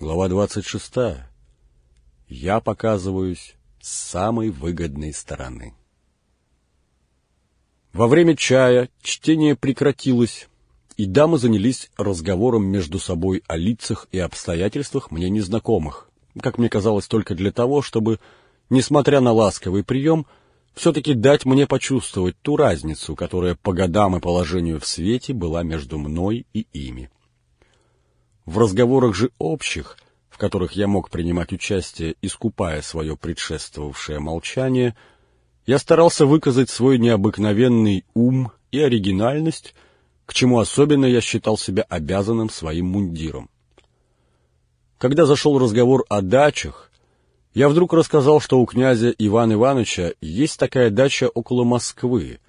Глава 26. Я показываюсь с самой выгодной стороны. Во время чая чтение прекратилось, и дамы занялись разговором между собой о лицах и обстоятельствах мне незнакомых, как мне казалось, только для того, чтобы, несмотря на ласковый прием, все-таки дать мне почувствовать ту разницу, которая по годам и положению в свете была между мной и ими. В разговорах же общих, в которых я мог принимать участие, искупая свое предшествовавшее молчание, я старался выказать свой необыкновенный ум и оригинальность, к чему особенно я считал себя обязанным своим мундиром. Когда зашел разговор о дачах, я вдруг рассказал, что у князя Ивана Ивановича есть такая дача около Москвы,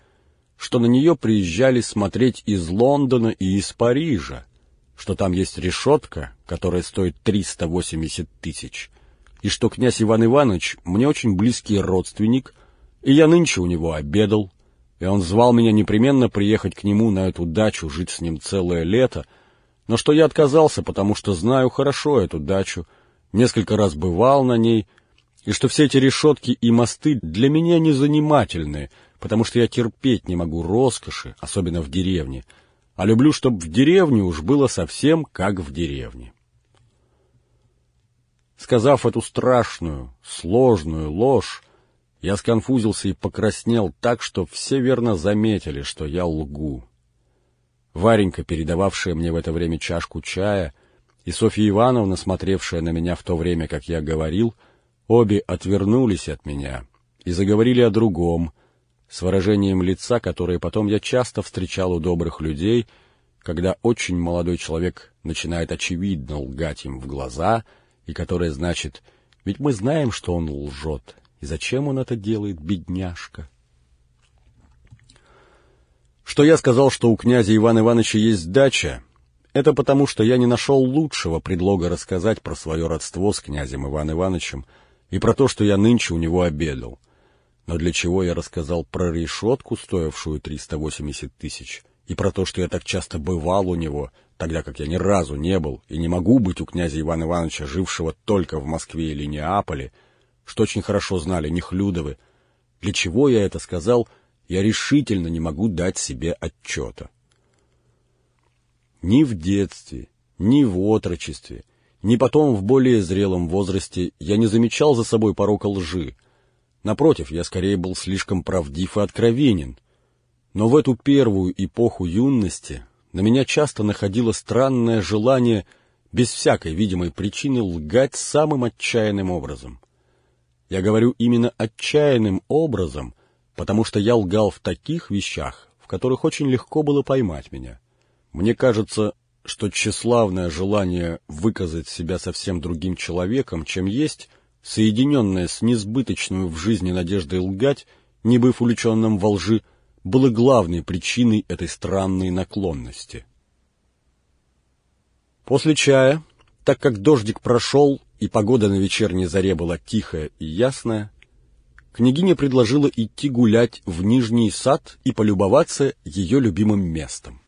что на нее приезжали смотреть из Лондона и из Парижа, что там есть решетка, которая стоит 380 тысяч, и что князь Иван Иванович мне очень близкий родственник, и я нынче у него обедал, и он звал меня непременно приехать к нему на эту дачу, жить с ним целое лето, но что я отказался, потому что знаю хорошо эту дачу, несколько раз бывал на ней, и что все эти решетки и мосты для меня не занимательные, потому что я терпеть не могу роскоши, особенно в деревне, а люблю, чтобы в деревне уж было совсем как в деревне. Сказав эту страшную, сложную ложь, я сконфузился и покраснел так, что все верно заметили, что я лгу. Варенька, передававшая мне в это время чашку чая, и Софья Ивановна, смотревшая на меня в то время, как я говорил, обе отвернулись от меня и заговорили о другом, с выражением лица, которое потом я часто встречал у добрых людей, когда очень молодой человек начинает очевидно лгать им в глаза, и которое значит «Ведь мы знаем, что он лжет, и зачем он это делает, бедняжка?» Что я сказал, что у князя Ивана Ивановича есть дача, это потому, что я не нашел лучшего предлога рассказать про свое родство с князем Иваном Ивановичем и про то, что я нынче у него обедал — но для чего я рассказал про решетку, стоившую 380 тысяч, и про то, что я так часто бывал у него, тогда как я ни разу не был и не могу быть у князя Ивана Ивановича, жившего только в Москве или Неаполе, что очень хорошо знали Нехлюдовы, для чего я это сказал, я решительно не могу дать себе отчета. Ни в детстве, ни в отрочестве, ни потом в более зрелом возрасте я не замечал за собой порока лжи, Напротив, я скорее был слишком правдив и откровенен. Но в эту первую эпоху юности на меня часто находило странное желание без всякой видимой причины лгать самым отчаянным образом. Я говорю именно отчаянным образом, потому что я лгал в таких вещах, в которых очень легко было поймать меня. Мне кажется, что тщеславное желание выказать себя совсем другим человеком, чем есть — соединенное с несбыточную в жизни надеждой лгать, не быв увлеченным во лжи, было главной причиной этой странной наклонности. После чая, так как дождик прошел и погода на вечерней заре была тихая и ясная, княгиня предложила идти гулять в Нижний сад и полюбоваться ее любимым местом.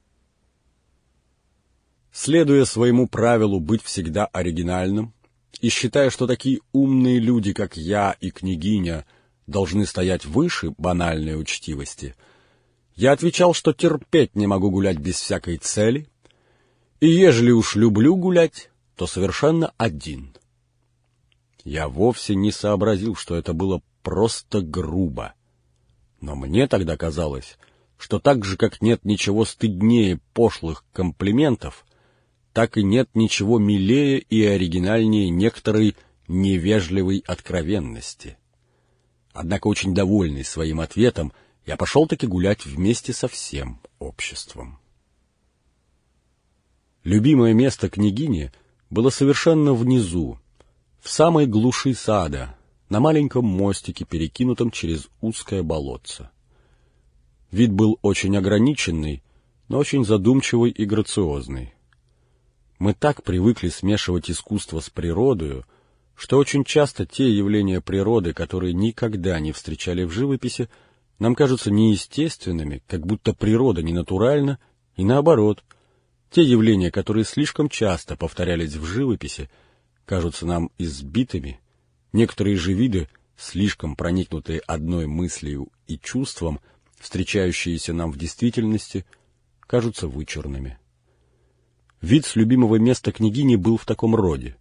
Следуя своему правилу быть всегда оригинальным, и считая, что такие умные люди, как я и княгиня, должны стоять выше банальной учтивости, я отвечал, что терпеть не могу гулять без всякой цели, и ежели уж люблю гулять, то совершенно один. Я вовсе не сообразил, что это было просто грубо. Но мне тогда казалось, что так же, как нет ничего стыднее пошлых комплиментов, так и нет ничего милее и оригинальнее некоторой невежливой откровенности. Однако, очень довольный своим ответом, я пошел-таки гулять вместе со всем обществом. Любимое место княгини было совершенно внизу, в самой глуши сада, на маленьком мостике, перекинутом через узкое болотце. Вид был очень ограниченный, но очень задумчивый и грациозный. Мы так привыкли смешивать искусство с природою, что очень часто те явления природы, которые никогда не встречали в живописи, нам кажутся неестественными, как будто природа не натуральна, и наоборот, те явления, которые слишком часто повторялись в живописи, кажутся нам избитыми, некоторые же виды, слишком проникнутые одной мыслью и чувством, встречающиеся нам в действительности, кажутся вычурными. Вид с любимого места княгини был в таком роде.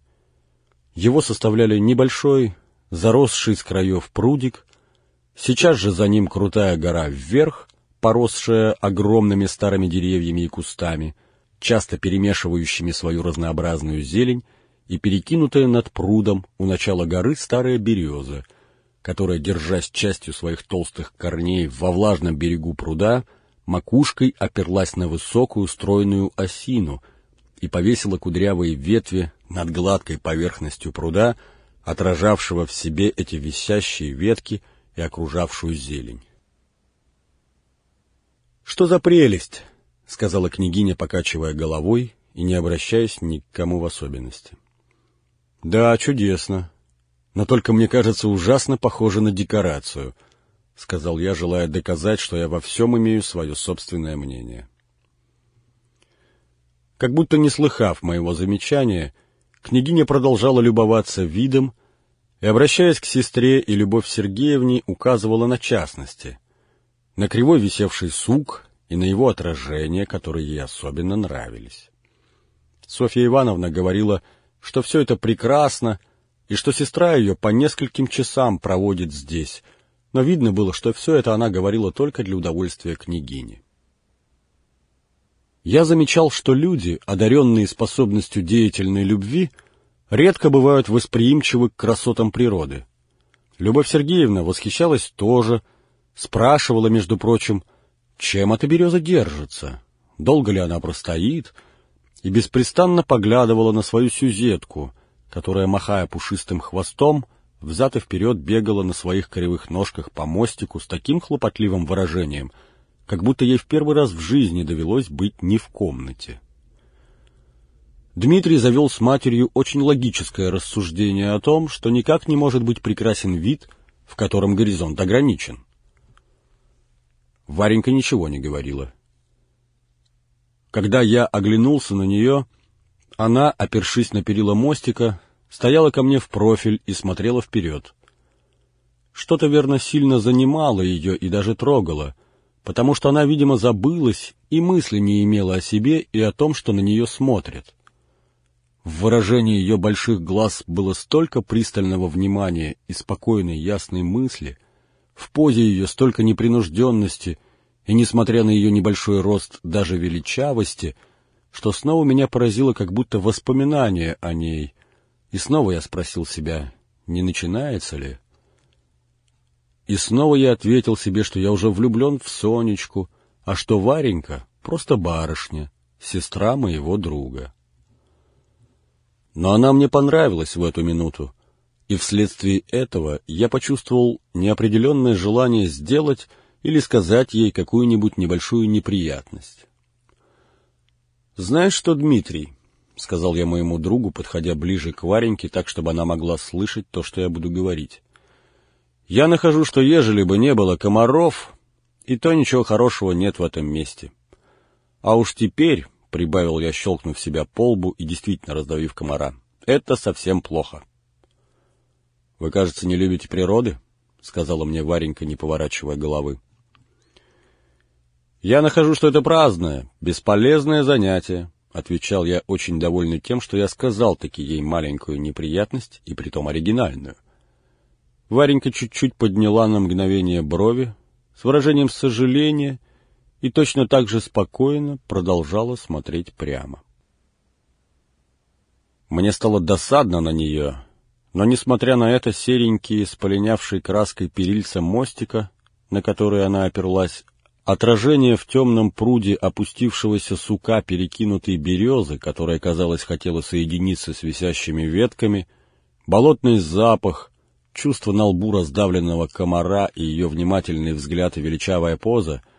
Его составляли небольшой, заросший с краев прудик, сейчас же за ним крутая гора вверх, поросшая огромными старыми деревьями и кустами, часто перемешивающими свою разнообразную зелень, и перекинутая над прудом у начала горы старая береза, которая, держась частью своих толстых корней во влажном берегу пруда, макушкой оперлась на высокую стройную осину и повесила кудрявые ветви над гладкой поверхностью пруда, отражавшего в себе эти висящие ветки и окружавшую зелень. «Что за прелесть!» — сказала княгиня, покачивая головой и не обращаясь ни к кому в особенности. «Да, чудесно. Но только мне кажется ужасно похоже на декорацию», — сказал я, желая доказать, что я во всем имею свое собственное мнение. Как будто не слыхав моего замечания, княгиня продолжала любоваться видом и, обращаясь к сестре и Любовь Сергеевне, указывала на частности, на кривой висевший сук и на его отражение, которые ей особенно нравились. Софья Ивановна говорила, что все это прекрасно, и что сестра ее по нескольким часам проводит здесь, но видно было, что все это она говорила только для удовольствия княгини. Я замечал, что люди, одаренные способностью деятельной любви, редко бывают восприимчивы к красотам природы. Любовь Сергеевна восхищалась тоже, спрашивала, между прочим, чем эта береза держится, долго ли она простоит, и беспрестанно поглядывала на свою сюзетку, которая, махая пушистым хвостом, взад и вперед бегала на своих кривых ножках по мостику с таким хлопотливым выражением, как будто ей в первый раз в жизни довелось быть не в комнате. Дмитрий завел с матерью очень логическое рассуждение о том, что никак не может быть прекрасен вид, в котором горизонт ограничен. Варенька ничего не говорила. Когда я оглянулся на нее, она, опершись на перила мостика, стояла ко мне в профиль и смотрела вперед. Что-то, верно, сильно занимало ее и даже трогало, потому что она, видимо, забылась и мысли не имела о себе и о том, что на нее смотрят. В выражении ее больших глаз было столько пристального внимания и спокойной ясной мысли, в позе ее столько непринужденности и, несмотря на ее небольшой рост, даже величавости, что снова меня поразило как будто воспоминание о ней, и снова я спросил себя, не начинается ли? И снова я ответил себе, что я уже влюблен в Сонечку, а что Варенька — просто барышня, сестра моего друга. Но она мне понравилась в эту минуту, и вследствие этого я почувствовал неопределенное желание сделать или сказать ей какую-нибудь небольшую неприятность. «Знаешь что, Дмитрий?» — сказал я моему другу, подходя ближе к Вареньке, так, чтобы она могла слышать то, что я буду говорить. «Я нахожу, что ежели бы не было комаров, и то ничего хорошего нет в этом месте. А уж теперь, прибавил я, щелкнув себя по лбу и действительно раздавив комара. «Это совсем плохо». «Вы, кажется, не любите природы?» — сказала мне Варенька, не поворачивая головы. «Я нахожу, что это праздное, бесполезное занятие», — отвечал я, очень довольный тем, что я сказал таки ей маленькую неприятность, и притом оригинальную. Варенька чуть-чуть подняла на мгновение брови, с выражением сожаления — и точно так же спокойно продолжала смотреть прямо. Мне стало досадно на нее, но, несмотря на это, серенькие, с полинявшей краской перильца мостика, на который она оперлась, отражение в темном пруде опустившегося сука перекинутой березы, которая, казалось, хотела соединиться с висящими ветками, болотный запах, чувство на лбу раздавленного комара и ее внимательный взгляд и величавая поза —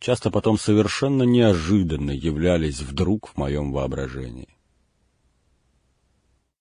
часто потом совершенно неожиданно являлись вдруг в моем воображении.